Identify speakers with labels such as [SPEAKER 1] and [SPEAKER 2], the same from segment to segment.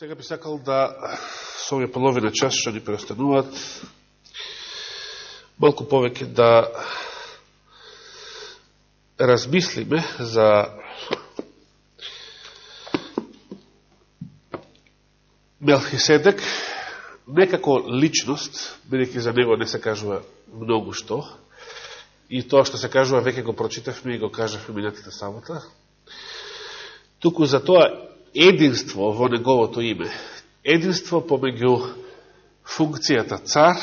[SPEAKER 1] Сега би сакал да со овие половина час што ни преостануваат малку повеќе да размислиме за Мелхиседек, некако личност, бидејќи за него не се кажува многу што, и тоа што се кажува веќе го прочитавме и го кажавме минатите сабота, туку за тоа единство во неговото име, единство помеѓу функцијата цар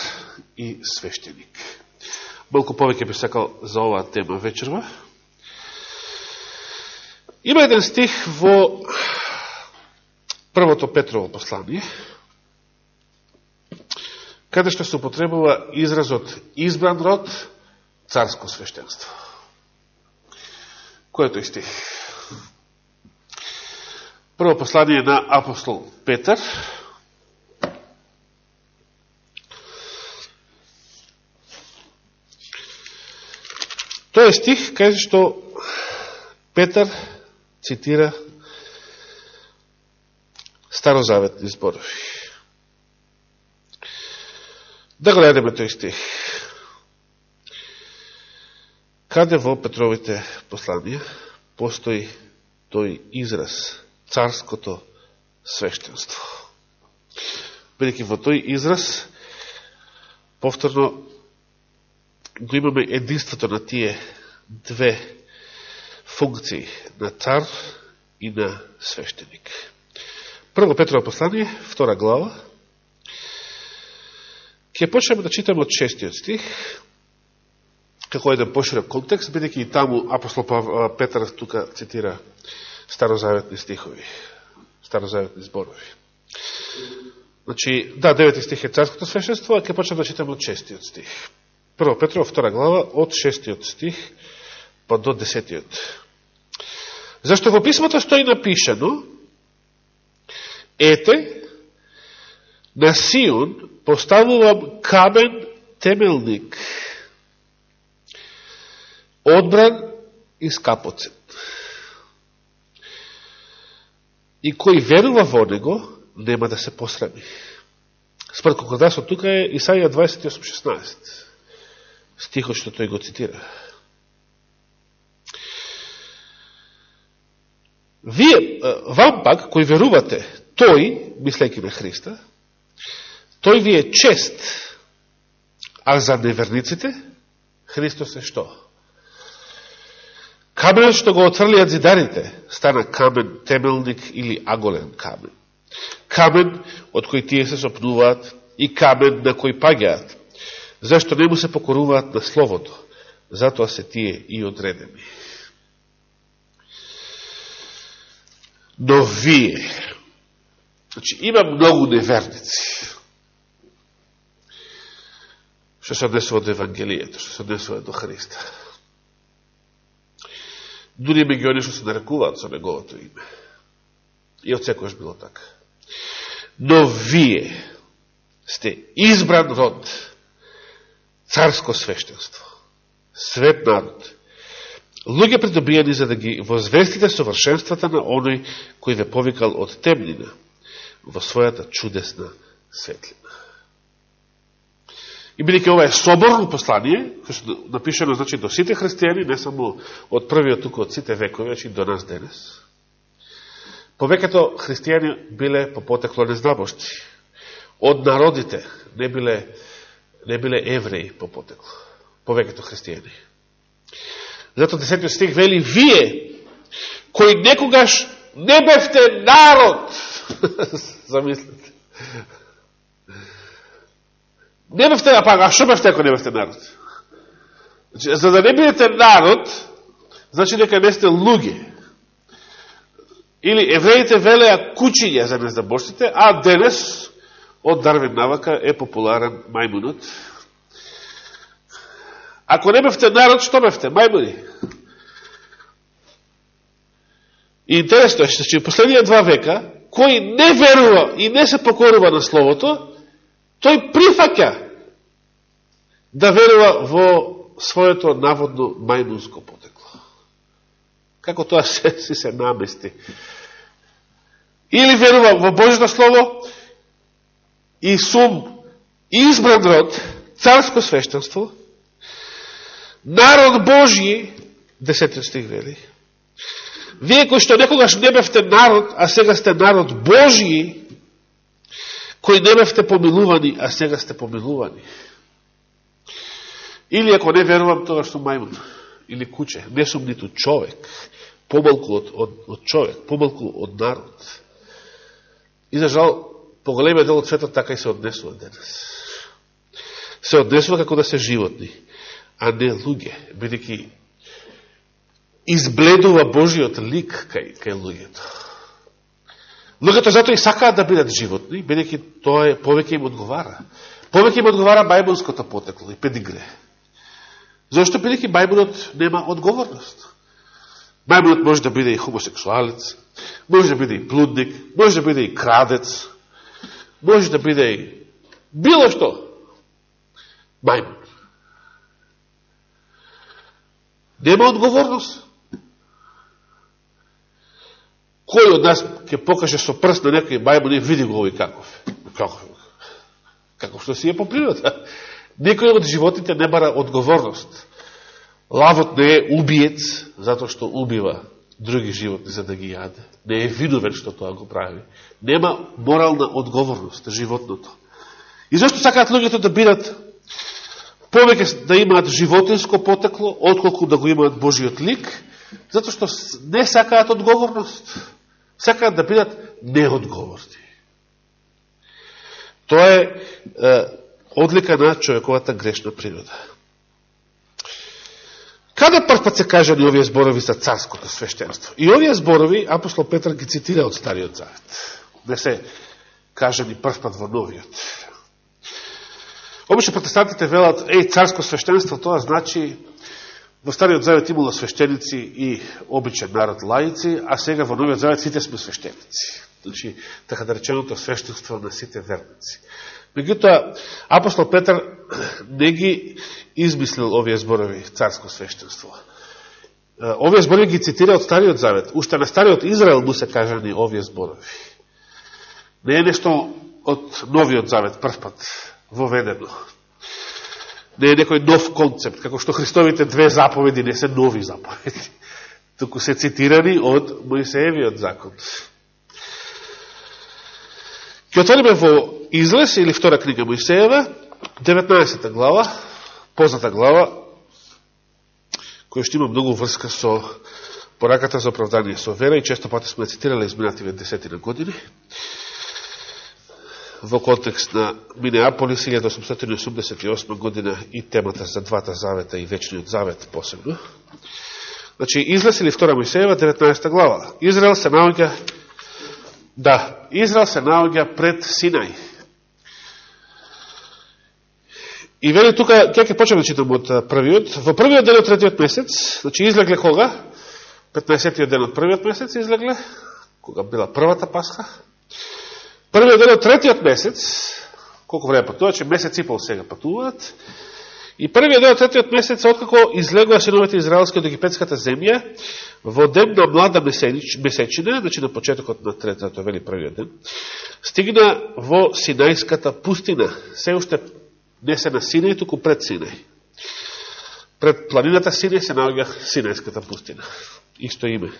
[SPEAKER 1] и свештеник. Малку повеќе би сакал за оваа тема вечерва. Има еден стих во првото Петрово послание, каде што се употребува изразот избран род, царско свештенство. Кој е тој стих? Прво послание на апостол Петар, Тој е стих, каже што Петар цитира старозаветни зборови. Да гледаме тој стих. Каде во Петровите посланија постои тој израз царското свештенство. Бидеќи во тој израз повторно го имаме единството на тие две функции на цар и на свештеник. Прво Петрова послание, втора глава. Ке почнеме да читаме од шестиот стих, како еден поширок контекст, бидеќи и таму апостол Петар тука цитира старозаветни стихови, старозаветни зборови. Значи, да, девети стих е царското свешенство, а ке почнем да читаме од шестиот стих. Прво Петро, втора глава, од шестиот стих па до десетиот. Зашто во писмото стои напишано, Ете, на Сион поставувам камен темелник, одбран и скапоцен. И кој верува во него, нема да се посрами. Според кокодасот тука е Исаија 28.16, стихот што тој го цитира. Вие, вам пак, кој верувате, тој, мислејќи на Христа, тој ви е чест, а за неверниците, Христос е што? Каменот што го отврлиат зидарите, стана камен темелник или аголен камен. Камен од кој тие се сопнуваат и камен на кој паѓаат, зашто не му се покоруваат на Словото, затоа се тие и одредени. Но вие, Значи, има многу неверници. Што се однесува до Евангелијето, што се однесува до Христа. Дури меѓу они што се нарекуваат со неговото име. И од секојаш било така. Но вие сте избран род, царско свештенство, свет народ, луѓе придобијани за да ги возвестите совршенствата на оној кој ве повикал од темнина во својата чудесна светлина. И бидеќи ова е соборно послание, кој што напишено значи до сите христијани, не само од првиот туку од сите векови, значи до нас денес. Повеќето христијани биле по потекло незнабошци. Од народите не биле, не биле евреи по потекло. Повеќето христијани. Зато десетиот стих вели, вие, кои некогаш не бевте народ, Замислете. Не бевте, а пак а шо бевте ако не бевте народ? Значи, за да не бидете народ, значи дека не сте луѓе. Или евреите велеа кучиња за незнабожците, а денес од Дарвин навака е популарен мајмунот. Ако не бевте народ, што бевте? Мајмуни. И интересно е, че последнија два века кој не верува и не се покорува на Словото, тој прифаќа да верува во своето наводно мајмунско потекло. Како тоа се, си се намести. или верува во Божито Слово и сум избран род, царско свештенство, народ Божи, десетен стих вели, вие кои што некогаш не бевте народ, а сега сте народ Божи, кои не бевте помилувани, а сега сте помилувани. Или ако не верувам, тоа што мајмун или куче, не сум ниту човек, помалку од, од, од човек, помалку од народ. И за жал, поголемиот дел од светот така и се однесува денес. Се однесува како да се животни, а не луѓе, бидеќи избледува Божиот лик кај, кај луѓето. Многото затоа и сакаат да бидат животни, бидеќи тоа е повеќе им одговара. Повеќе им одговара бајбонското потекло и педигре. Зошто бидеќи бајбонот нема одговорност. Бајбонот може да биде и хомосексуалец, може да биде и плудник, може да биде и крадец, може да биде и било што. Бајбон. Нема одговорност. Кој од нас ќе покаже со прст на некој бајбол и види го овој каков? Каков? Каков што си е по природа. Некој од животите не бара одговорност. Лавот не е убиец, затоа што убива други животни за да ги јаде. Не е видовен што тоа го прави. Нема морална одговорност животното. И зашто сакаат луѓето да бидат повеќе да имаат животинско потекло, отколку да го имаат Божиот лик, затоа што не сакаат одговорност сакаат да бидат неодговорни. Тоа е, е одлика на човековата грешна природа. Каде прв пат се кажани овие зборови за царското свештенство? И овие зборови апостол Петар ги цитира од Стариот Завет. Не се кажани прв пат во Новиот. Обично протестантите велат, еј, царско свештенство, тоа значи Во Стариот Завет имало свештеници и обичен народ лаици, а сега во Новиот Завет сите сме свештеници. Значи, така да реченото свештенство на сите верници. Меѓутоа, апостол Петар не ги измислил овие зборови царско свештенство. Овие зборови ги цитира од Стариот Завет. Уште на Стариот Израел му се кажани овие зборови. Не е нешто од Новиот Завет првпат воведено не е некој нов концепт, како што Христовите две заповеди не се нови заповеди, туку се цитирани од Моисеевиот закон. Ке отвориме во Излез или втора книга Моисеева, 19 глава, позната глава, која што има многу врска со пораката за оправдание со вера и често пати сме цитирали изминативе десетина години во контекст на Минеаполис 1888 година и темата за двата завета и вечниот завет посебно. Значи, излез или втора Моисеева, 19 глава. Израел се наоѓа, да, Израел се наоѓа пред Синај. И вели тука, ќе ќе почнем да читам од првиот. Во првиот ден од третиот месец, значи излегле кога? 15-тиот ден од првиот месец излегле, кога била првата пасха. Првиот ден од третиот месец, колко време патува, че месец и пол сега патуваат, и првиот ден од третиот месец, откако излегува синовете израелски од египетската земја, во ден на млада месечина, значи на почетокот на третото, вели првиот ден, стигна во Синајската пустина, се уште не се на Синај, туку пред Синај. Пред планината Синај се наоѓа Синајската пустина. Исто име.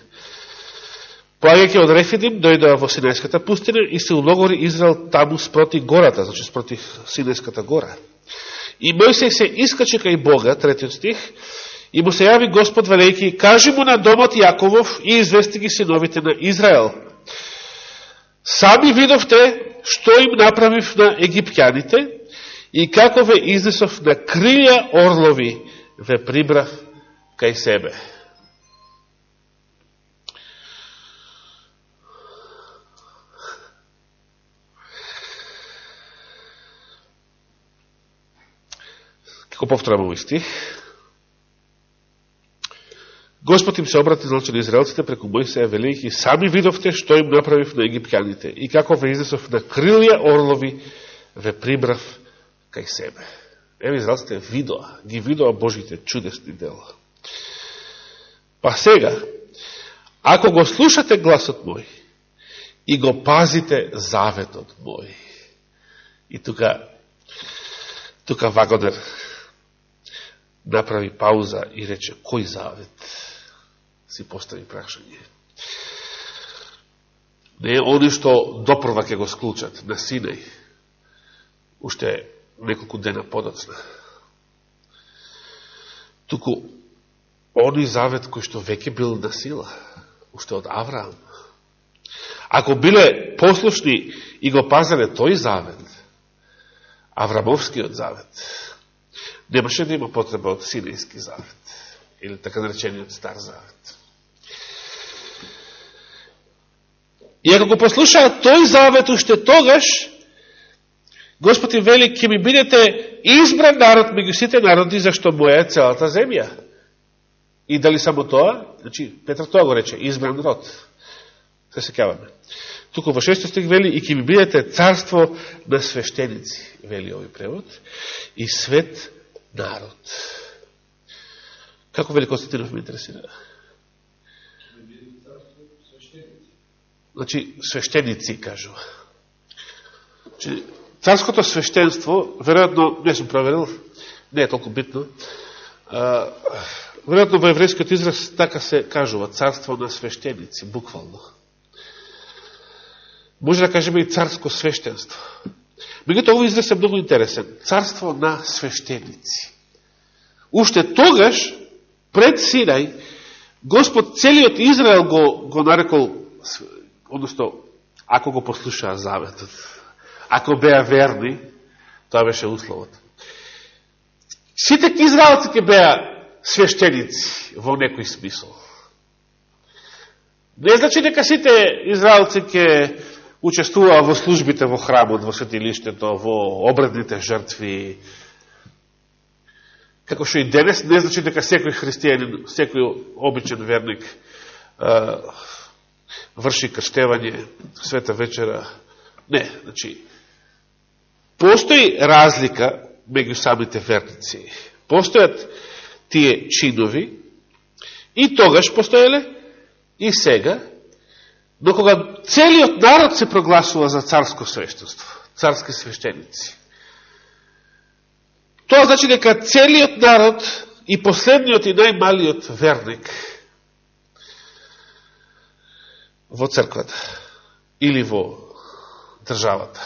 [SPEAKER 1] Поаѓајќи од Рефидим, дојдоа во Синајската пустина и се улогори Израел таму спроти гората, значи спроти Синајската гора. И Мојсей се искачи кај Бога, третиот стих, и му се јави Господ велејки, кажи му на домот Јаковов и извести ги синовите на Израел. Сами видовте што им направив на египтјаните и како ве изнесов на крилја орлови ве прибрав кај себе. Како повторам овој стих, Господ им се обрати значи на израелците преку Мојсеја велики, сами видовте што им направив на египтјаните и како ве изнесов на крилја орлови ве прибрав кај себе. Еве израелците видоа, ги видоа Божите чудесни дела. Па сега, ако го слушате гласот мој и го пазите заветот мој. И тука, тука Вагодер направи пауза и рече, кој завет? Си постави прашање. Не е они што допрва ќе го склучат на Синај, уште неколку дена подоцна. Туку, они завет кој што веќе бил на сила, уште од Авраам. Ако биле послушни и го пазале тој завет, Аврамовскиот завет, немаше да има потреба од Синејски завет, или така наречениот Стар завет. И ако го послушаат тој завет уште тогаш, Господ им вели, ќе ми бидете избран народ меѓу сите народи, зашто моја е целата земја. И дали само тоа? Значи, Петр тоа го рече, избран род. Се секаваме. Туку во шестиот стих вели, и ќе ми бидете царство на свештеници, вели овој превод, и свет народ. Како вели Константинов ме интересира? Значи, свештеници, кажува. Значи, царското свештенство, веројатно, не сум проверил, не е толку битно, а, веројатно во еврејскиот израз така се кажува, царство на свештеници, буквално. Може да кажеме и царско свештенство. Мегуто, овој израз е многу интересен. Царство на свештеници. Уште тогаш, пред Синај, Господ целиот Израел го, го нарекол, односто, ако го послушаа заветот, ако беа верни, тоа беше условот. Сите израелци ке беа свештеници во некој смисол. Не значи дека сите израелци ке учествуваа во службите во храмот, во светилиштето, во обредните жртви. Како што и денес, не значи дека секој христијанин, секој обичен верник врши крштевање, света вечера. Не, значи, постои разлика меѓу самите верници. Постојат тие чинови и тогаш постоеле и сега Но кога целиот народ се прогласува за царско свештенство, царски свештеници, тоа значи дека целиот народ и последниот и најмалиот верник во црквата или во државата.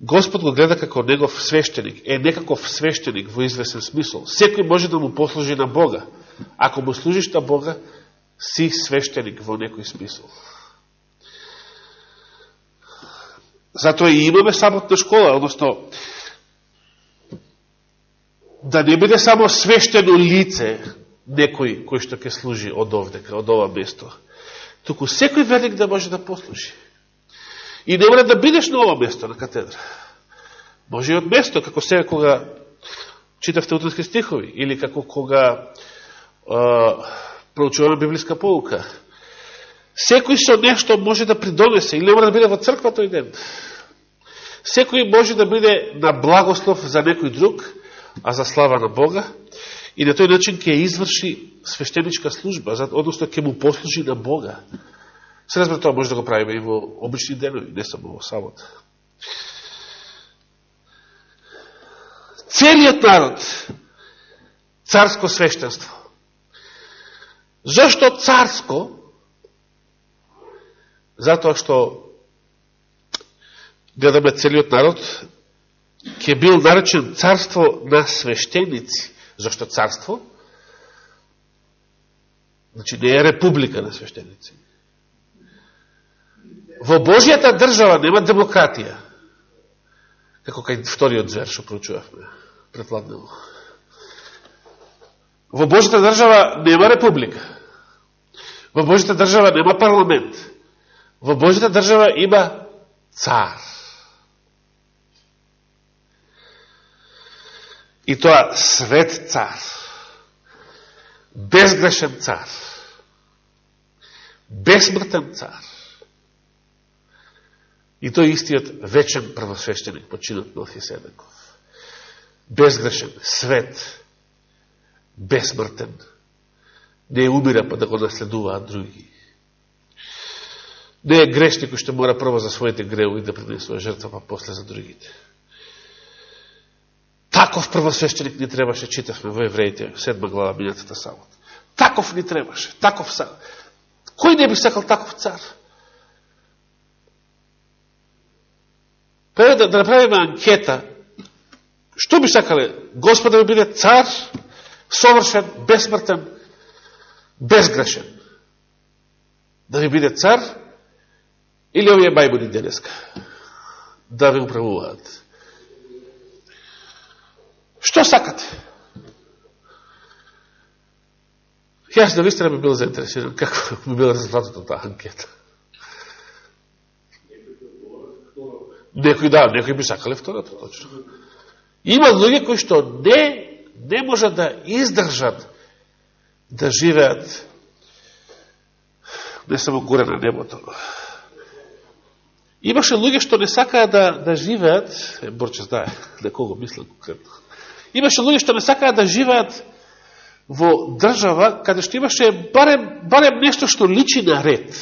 [SPEAKER 1] Господ го гледа како негов свештеник, е некаков свештеник во извесен смисол. Секој може да му послужи на Бога. Ако му служиш на Бога, си свештеник во некој смисол. Затоа и имаме саботна школа, односно, да не биде само свештено лице некој кој што ќе служи од овдека, од ова место. Туку секој верник да може да послужи. И не мора да бидеш на ова место, на катедра. Може и од место, како сега кога читавте утренски стихови, или како кога проучуваме библиска полука. Секој со нешто може да придонесе или мора да биде во црква тој ден. Секој може да биде на благослов за некој друг, а за слава на Бога, и на тој начин ќе изврши свештеничка служба, односно ќе му послужи на Бога. Се разбира, тоа може да го правиме и во обични денови, не само во савот. Целиот народ, царско свештенство, Зашто царско? Затоа што гледаме целиот народ ќе бил наречен царство на свештеници. Зашто царство? Значи не е република на свештеници. Во Божијата држава нема демократија. Како кај вториот звер што проучувавме предладнево. Во Божјата држава нема република. Во Божјата држава нема парламент. Во Божјата држава има цар. И тоа свет цар. Безгрешен цар. Безмртен цар. И тој истиот вечен првосвещеник, починот Мелхиседеков. Безгрешен, свет, безсмртен. Не умира па да го наследуваат други. Не е грешник кој што мора прво за своите греови да принесува жртва, па после за другите. Таков првосвещеник ни требаше, читавме во Евреите, седма глава минатата сабот. Таков ни требаше, таков цар. Кој не би сакал таков цар? Па да, да направиме анкета, што би сакале? Господа да биде цар, совршен, безсмртен, безгрешен. Да ви биде цар, или овие мајмуни денеска, да ви управуваат. Што сакате? Јас да вистина би бил заинтересиран како би бил резултатот од таа анкета. Некои да, некои би сакале второто, точно. Има луѓе кои што не, не можат да издржат да живеат не само горе на небото. Имаше луѓе што не сакаа да, да живеат, е, Борче знае на кого мисла конкретно, имаше луѓе што не сакаа да живеат во држава каде што имаше барем, барем нешто што личи на ред,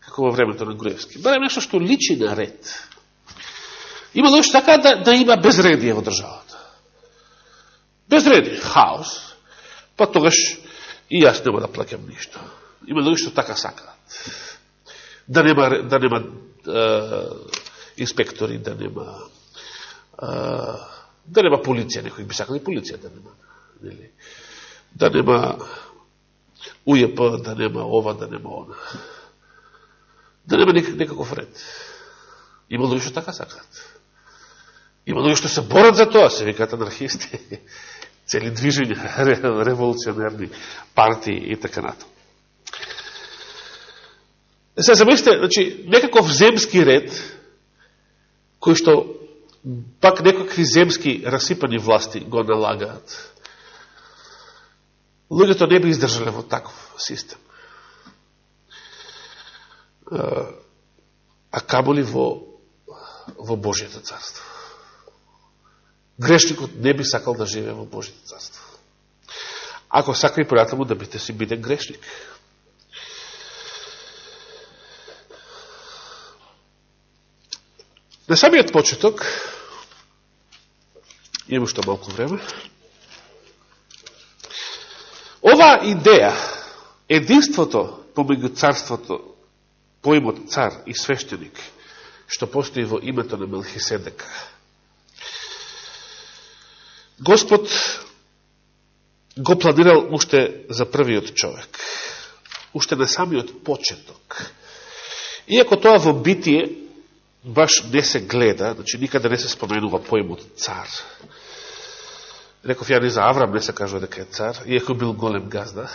[SPEAKER 1] како во времето на Груевски, барем нешто што личи на ред. Има луѓе што сакаа да, да има безредие во држава. Безредие, хаос, па тогаш и јас нема да плакам ништо. Има луѓе што така сакаат. Да нема, да нема е, инспектори, да нема е, да нема полиција, некои би сакали полиција да нема. Нели? Да нема УЈП, да нема ова, да нема она. Да нема некаков ред. Има луѓе што така сакаат. Има луѓе што се борат за тоа, се викаат анархисти. Цели движења, револуционерни партии и така натаму. Се замислите, значи, некаков земски ред, кој што пак некакви земски расипани власти го налагаат. Луѓето не би издржале во таков систем. А камоли во, во Божијата царство. Грешникот не би сакал да живее во Божите царство. Ако сака и пријател да бите си биде грешник. На самиот почеток, имам што малку време, ова идеја, единството помеѓу царството, поимот цар и свештеник, што постои во името на Мелхиседека. Господ го планирал уште за првиот човек, уште на самиот почеток. Иако тоа во битие баш не се гледа, значи никаде не се споменува поимот цар. Реков ја не за Аврам не се кажува дека е цар, иако бил голем газда.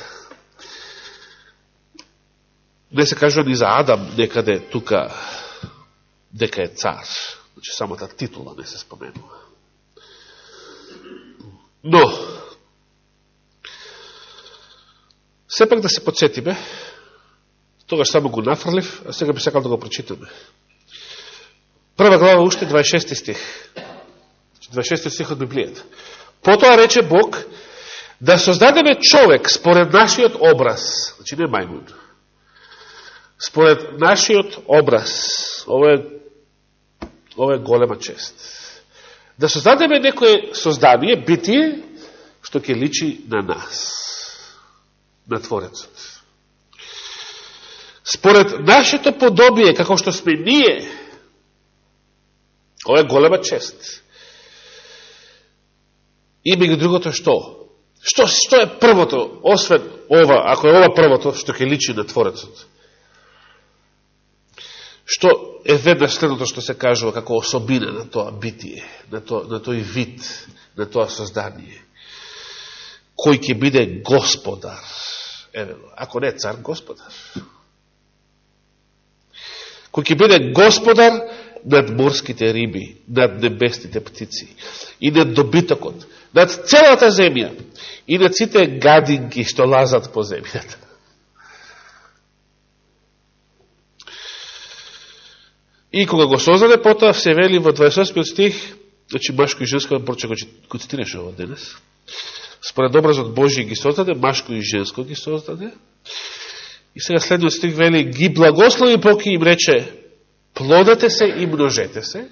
[SPEAKER 1] Не се кажува ни за Адам некаде тука дека е цар. Значи самата титула не се споменува. Но, сепак да се подсетиме, тогаш само го нафрлив, а сега би сакал да го прочитаме. Прва глава уште 26 стих. Значи, 26 стих од Библијата. Потоа рече Бог да создадеме човек според нашиот образ. Значи не мајмун. Според нашиот образ. Ова е, ова е голема чест. Да создадеме некое создание, битие, што ќе личи на нас. На Творецот. Според нашето подобие, како што сме ние, Ова е голема чест. И меѓу другото што? Што, што е првото, освен ова, ако е ова првото, што ќе личи на Творецот? Што е веднаш следното што се кажува како особина на тоа битие, на, то, на тој вид, на тоа создание? Кој ќе биде господар? Евело, ако не цар, господар. Кој ќе биде господар над морските риби, над небесните птици и над добитокот, над целата земја и над сите гадинки што лазат по земјата. И кога го создаде, потоа се вели во 28 стих, значи машко и женско, Борче го цитираше ова денес, според образот Божи ги создаде, машко и женско ги создаде, И сега следниот стих вели, ги благослови поки им рече, плодете се и множете се,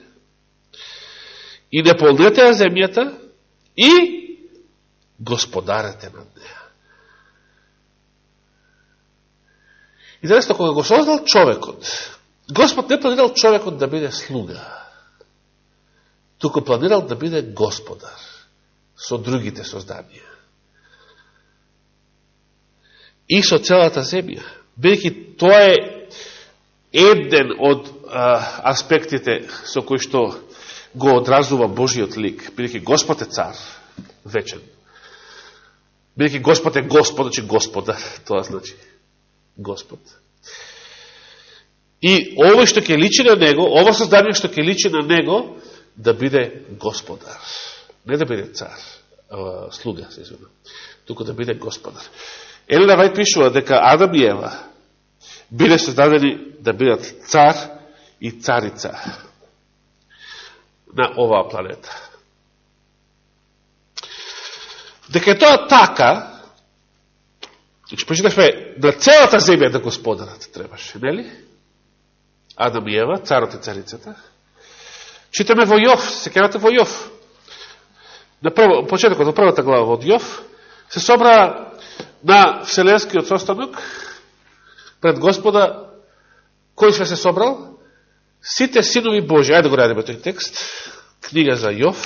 [SPEAKER 1] и не полнете ја земјата, и господарете над неја. И денес, кога го создал човекот, Господ не планирал човекот да биде слуга, туку планирал да биде господар со другите созданија. И со целата земја. Бидеќи тоа е еден од а, аспектите со кои што го одразува Божиот лик. Бидеќи Господ е цар, вечен. Бидеќи Господ е Господ, значи Господар, тоа значи Господ. И овој што ќе личи на Него, ова создание што ќе личи на Него, да биде Господар. Не да биде цар, а, слуга, се извинам, туку да биде Господар. Елена Вајд пишува дека Адам и Ева биле создадени да бидат цар и царица на оваа планета. Дека е тоа така, значи прочитавме, на целата земја да господарат требаше, нели? Адам и Ева, царот и царицата. Читаме во Јов, се кевате во Јов. На прво, почетокот, на првата глава од Јов, се собра на Вселенскиот состанок пред Господа, кој све се собрал? Сите синови Божи. Ајде го радиме тој текст. Книга за Јов.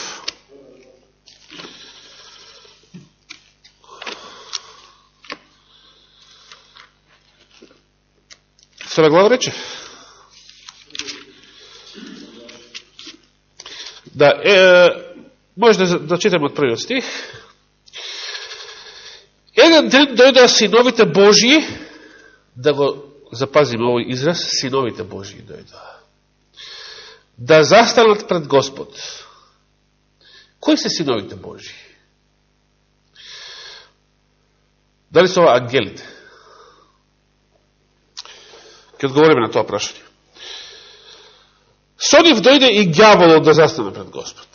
[SPEAKER 1] Втора глава рече. Да, е, може да, да читаме од првиот стих. Еден ден дојда синовите Божии, да го запазиме овој израз, синовите Божии дојда. Да застанат пред Господ. Кои се синовите Божии? Дали се ова ангелите? Ке одговориме на тоа прашање. Со нив дојде и гјаволот да застане пред Господ.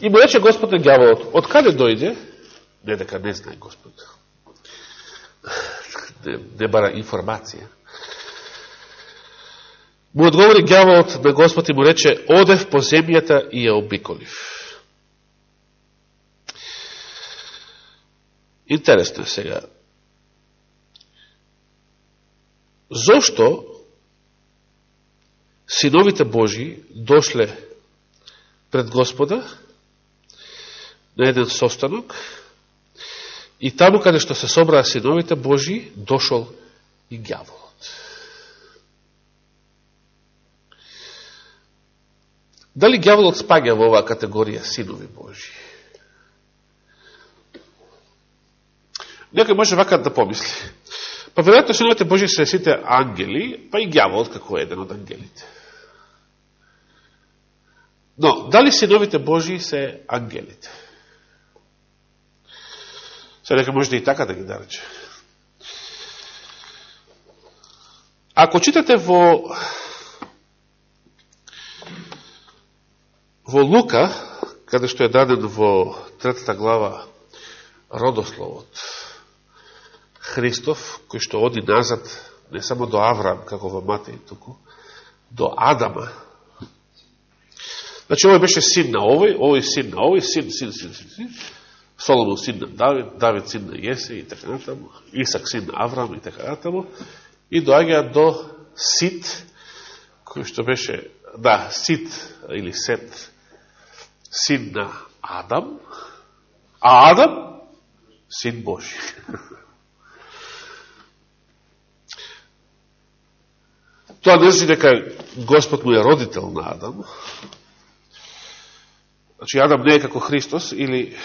[SPEAKER 1] И му рече Господ на гјаволот, од каде дојде? Не дека не знае Господ. Не, не бара информација. Му одговори гјаволот на Господ и му рече, одев по земјата и ја обиколив. Интересно е сега. Зошто синовите Божи дошле пред Господа на еден состанок и таму каде што се собраа синовите Божи, дошол и гјаволот. Дали гјаволот спаѓа во оваа категорија синови Божи? Некој може вака да помисли. Па веројатно синовите Божи се сите ангели, па и гјаволот како еден од ангелите. Но, дали синовите Божии се ангелите? Се нека може да и така да ги нарече. Ако читате во во Лука, каде што е даден во третата глава родословот, Христов, кој што оди назад, не само до Авраам, како во Матеј, туку, до Адама, Значи, овој беше син на овој, овој син на овој, син, син, син, син, син. Соломон син на Давид, Давид син на Јесе и така натаму, Исак син на Аврам и така натаму. И доаѓа до Сит, кој што беше, да, Сит или Сет, син на Адам, а Адам, син Божи. Тоа не значи дека Господ му е родител на Адам, Значи, Адам не е како Христос или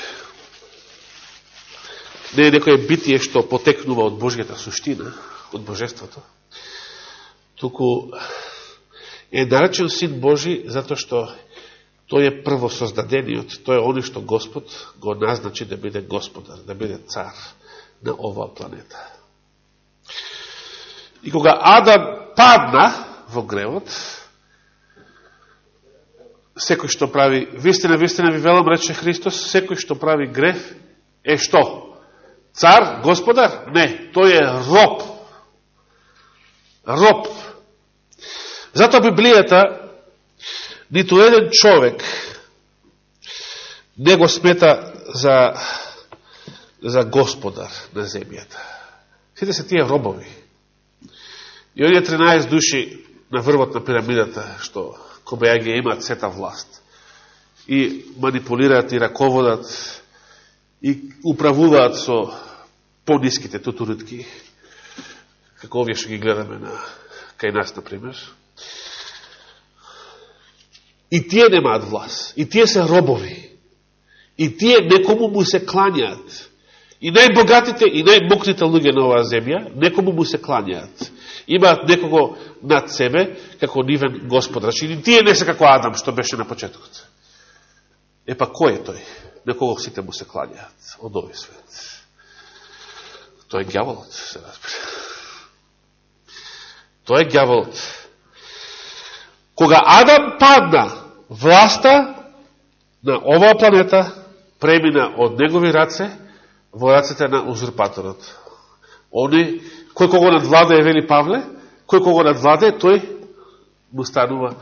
[SPEAKER 1] не е некое битие што потекнува од Божијата суштина, од Божеството, туку е наречен Син Божи затоа што тој е прво создадениот, тој е оно што Господ го назначи да биде Господар, да биде цар на оваа планета. И кога Адам падна во гревот, секој што прави, вистина, вистина ви велам, рече Христос, секој што прави греф е што? Цар, господар? Не, тој е роб. Роб. Затоа Библијата ниту еден човек не го смета за, за господар на земјата. Сите се тие робови. И оние 13 души на врвот на пирамидата, што кога ја ги имаат сета власт. И манипулираат и раководат и управуваат со пониските тутуритки, како овие што ги гледаме на, кај нас, например. И тие немаат власт. И тие се робови. И тие некому му се кланјаат. И најбогатите и најмокните луѓе на оваа земја, некому му се кланјаат. Имаат некого над себе, како нивен господар. Значи, тие не се како Адам, што беше на почетокот. Епа, кој е тој? Некого сите му се кланјаат од овој свет. Тој е гјаволот, се разбира. Тој е гјаволот. Кога Адам падна, власта на оваа планета премина од негови раце во рацете на узурпаторот. Они, кој кого надвладе, вели Павле, кој кого надвладе, тој му станува,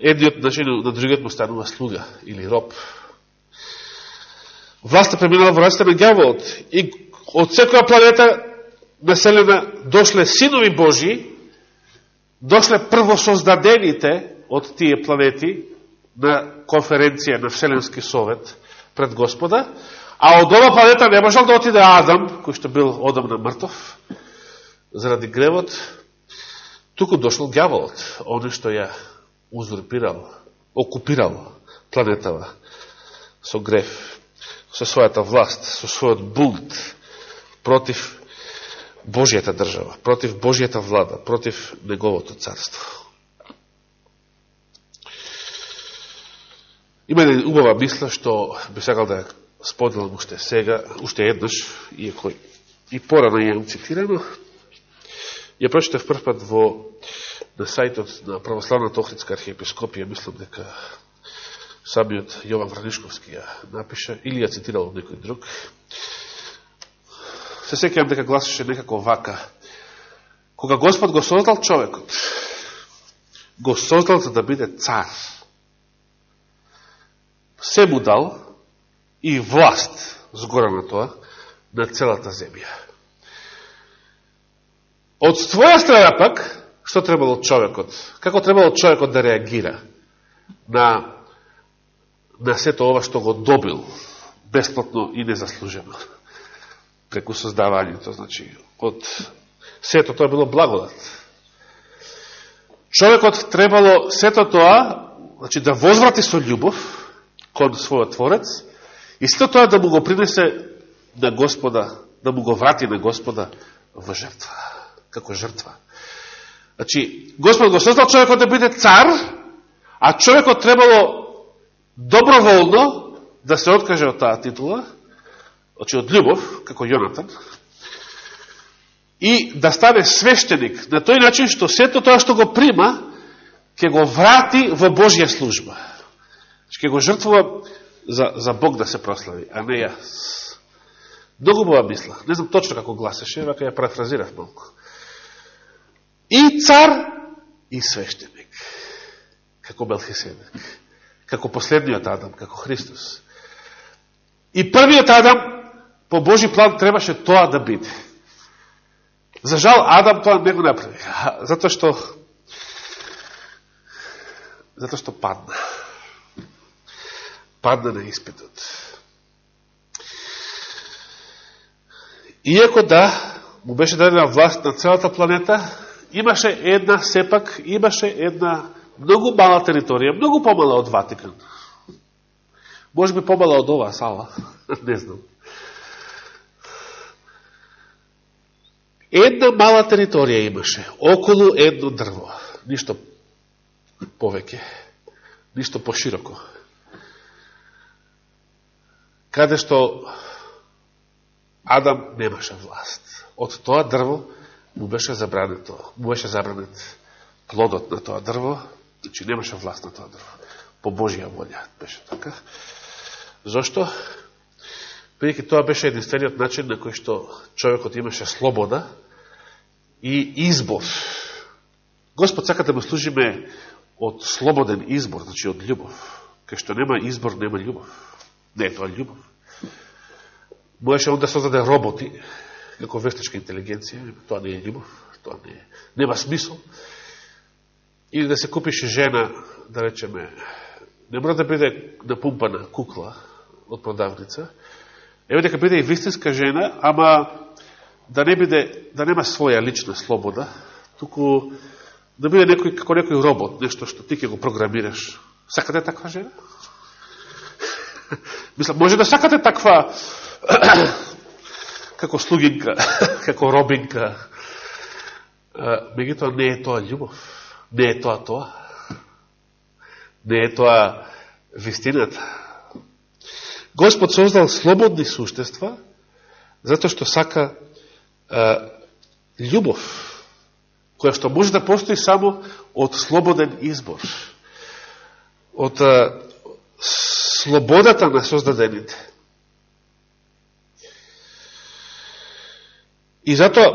[SPEAKER 1] едниот, значи, на другиот му станува слуга или роб. Власта преминала во раците на гјаволот и од секоја планета населена дошле синови Божи, дошле првосоздадените од тие планети на конференција на Вселенски совет пред Господа, а од ова планета не можел да отиде Адам, кој што бил одамна мртов, заради гревот, туку дошол гјаволот, оне што ја узурпирал, окупирал планетава со грев, со својата власт, со својот бунт против Божијата држава, против Божијата влада, против Неговото царство. Има една убава мисла што би сакал да споделам уште сега, уште еднаш, иако и порано ја цитирано. Ја прочитав прв пат во на сајтот на Православната Охридска архиепископија, мислам дека самиот Јован Вранишковски ја напиша, или ја цитирал некој друг. Се секјам дека гласеше некако вака. Кога Господ го создал човекот, го создал за да биде цар се му дал и власт, згора на тоа, на целата земја. Од своја страна пак, што требало човекот? Како требало човекот да реагира на, на сето ова што го добил, бесплатно и незаслужено, преку создавањето, значи, од сето тоа било благодат. Човекот требало сето тоа, значи, да возврати со љубов, кон својот Творец и сето тоа да му го принесе на Господа, да му го врати на Господа во жртва, како жртва. Значи, Господ го создал човекот да биде цар, а човекот требало доброволно да се откаже од таа титула, значи од љубов, како Јонатан, и да стане свештеник на тој начин што сето тоа што го прима, ќе го врати во Божја служба значи, ќе го жртвува за, за Бог да се прослави, а не јас. Многу бува мисла. Не знам точно како гласеше, вака ја парафразирав малку. И цар, и свештеник. Како Белхиседек. Како последниот Адам, како Христос. И првиот Адам, по Божи план, требаше тоа да биде. За жал, Адам тоа не го направи. Затоа што затоа што падна падна на испитот. Иако да, му беше дадена власт на целата планета, имаше една, сепак, имаше една многу мала територија, многу помала од Ватикан. Може би помала од оваа сала, не знам. Една мала територија имаше, околу едно дрво, ништо повеќе, ништо пошироко каде што Адам немаше власт. Од тоа дрво му беше забрането, му беше забранет плодот на тоа дрво, значи немаше власт на тоа дрво. По Божија волја беше така. Зошто? Бидеќи тоа беше единствениот начин на кој што човекот имаше слобода и избор. Господ сака да му служиме од слободен избор, значи од љубов. Кај што нема избор, нема љубов. Не е тоа љубов. Можеше он да создаде роботи, како вештачка интелигенција, тоа не е љубов, тоа не е, нема смисол. Или да се купиш жена, да речеме, не мора да биде напумпана кукла од продавница, еве дека биде и вистинска жена, ама да не биде, да нема своја лична слобода, туку да биде некој, како некој робот, нешто што ти ќе го програмираш. Сакате таква жена? Мислам, може да сакате таква како слугинка, како робинка. Мегутоа не е тоа љубов. Не е тоа тоа. Не е тоа вистината. Господ создал слободни суштества, затоа што сака а, љубов, која што може да постои само од слободен избор, од а, слободата на создадените. И затоа,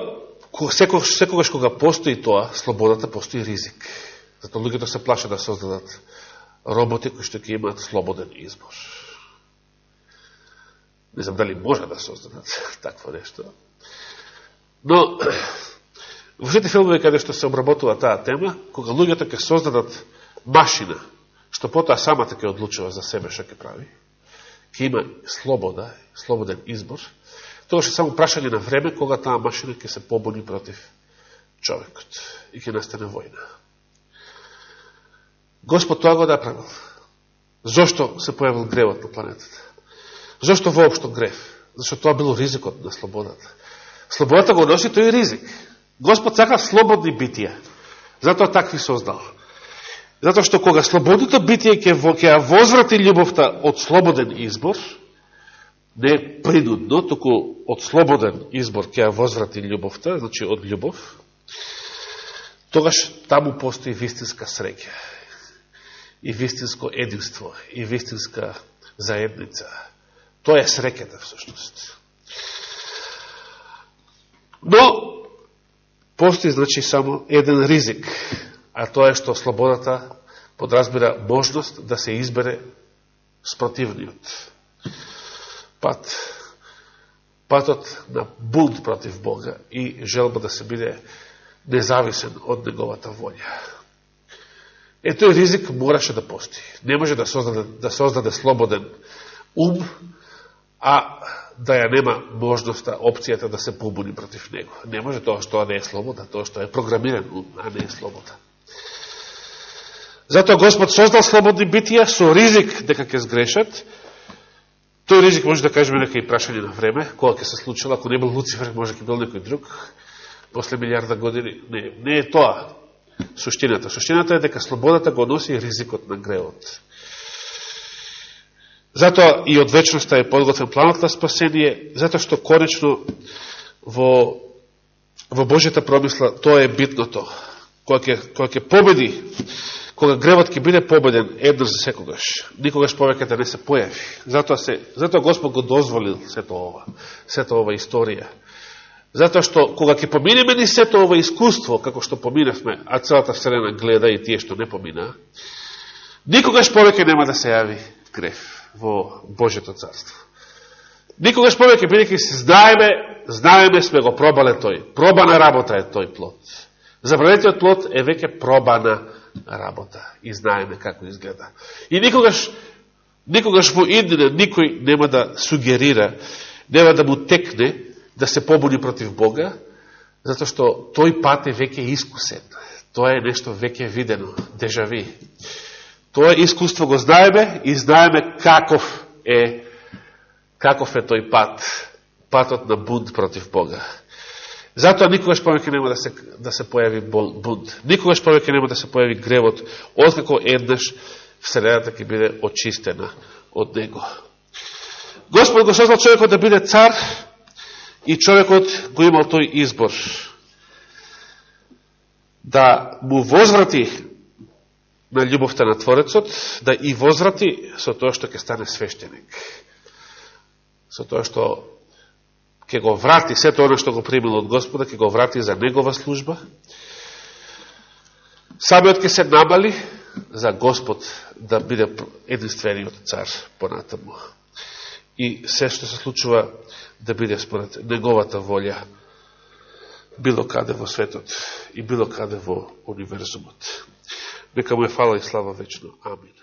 [SPEAKER 1] секогаш, секогаш кога постои тоа, слободата, постои ризик. Затоа луѓето се плашат да создадат роботи кои што ќе имаат слободен избор. Не знам дали може да создадат такво нешто. Но, во сите филмови каде што се обработува таа тема, кога луѓето ќе создадат машина, што потоа самата ќе одлучува за себе што ќе прави, ќе има слобода, слободен избор, Тоа е само прашање на време кога таа машина ќе се побуни против човекот и ќе настане војна. Господ тоа го направил. Зошто се појавил гревот на планетата? Зошто воопшто грев? Зашто тоа било ризикот на слободата. Слободата го носи тој ризик. Господ сака слободни битија. Затоа такви создал. Затоа што кога слободното битие ќе, ќе возврати љубовта од слободен избор, не принудно, току од слободен избор ќе возврати љубовта, значи од љубов, тогаш таму постои вистинска среќа и вистинско единство и вистинска заедница. Тоа е среќата всушност. Но постои значи само еден ризик, а тоа е што слободата подразбира можност да се избере спротивниот пат, патот на бунт против Бога и желба да се биде независен од неговата волја. Е, тој ризик мораше да пости. Не може да создаде, да создаде слободен ум, а да ја нема можноста, опцијата да се побуни против него. Не може тоа што не е слобода, тоа што е програмиран ум, а не е слобода. Затоа Господ создал слободни битија со ризик дека ќе сгрешат, Тој ризик може да кажеме нека и прашање на време, кога ќе се случило, ако не бил Луцифер, може ќе бил некој друг, после милиарда години. Не, не е тоа суштината. Суштината е дека слободата го носи ризикот на греот. Затоа и од вечноста е подготвен планот на спасение, затоа што конечно во, во Божјата промисла тоа е битното. Кога ќе, ќе победи кога гревот ќе биде победен еднаш за секогаш, никогаш повеќе да не се појави. Затоа, се, затоа Господ го дозволил сето ова, сето ова историја. Затоа што кога ќе поминеме ни сето ова искуство, како што поминавме, а целата Вселена гледа и тие што не помина, никогаш повеќе нема да се јави грев во Божето царство. Никогаш повеќе, бидеќи се знаеме, знаеме сме го пробале тој. Пробана работа е тој плод. Забранетиот плод е веќе пробана работа и знаеме како изгледа. И никогаш, никогаш во иднина никој нема да сугерира, нема да му текне да се побуни против Бога, затоа што тој пат е веќе искусен. Тоа е нешто веќе видено, дежави. Тоа искуство го знаеме и знаеме каков е каков е тој пат, патот на бунт против Бога. Затоа никогаш повеќе нема да се, да се појави бунт. Никогаш повеќе нема да се појави гревот, откако еднаш Вселената ќе биде очистена од него. Господ го создал човекот да биде цар и човекот го имал тој избор да му возврати на љубовта на Творецот, да и возврати со тоа што ќе стане свештеник. со тоа што ќе го врати сето оно што го примил од Господа, ќе го врати за негова служба. Самиот ќе се намали за Господ да биде единствениот цар понатаму. И се што се случува да биде според неговата волја било каде во светот и било каде во универзумот. Нека му е фала и слава вечно. Амин.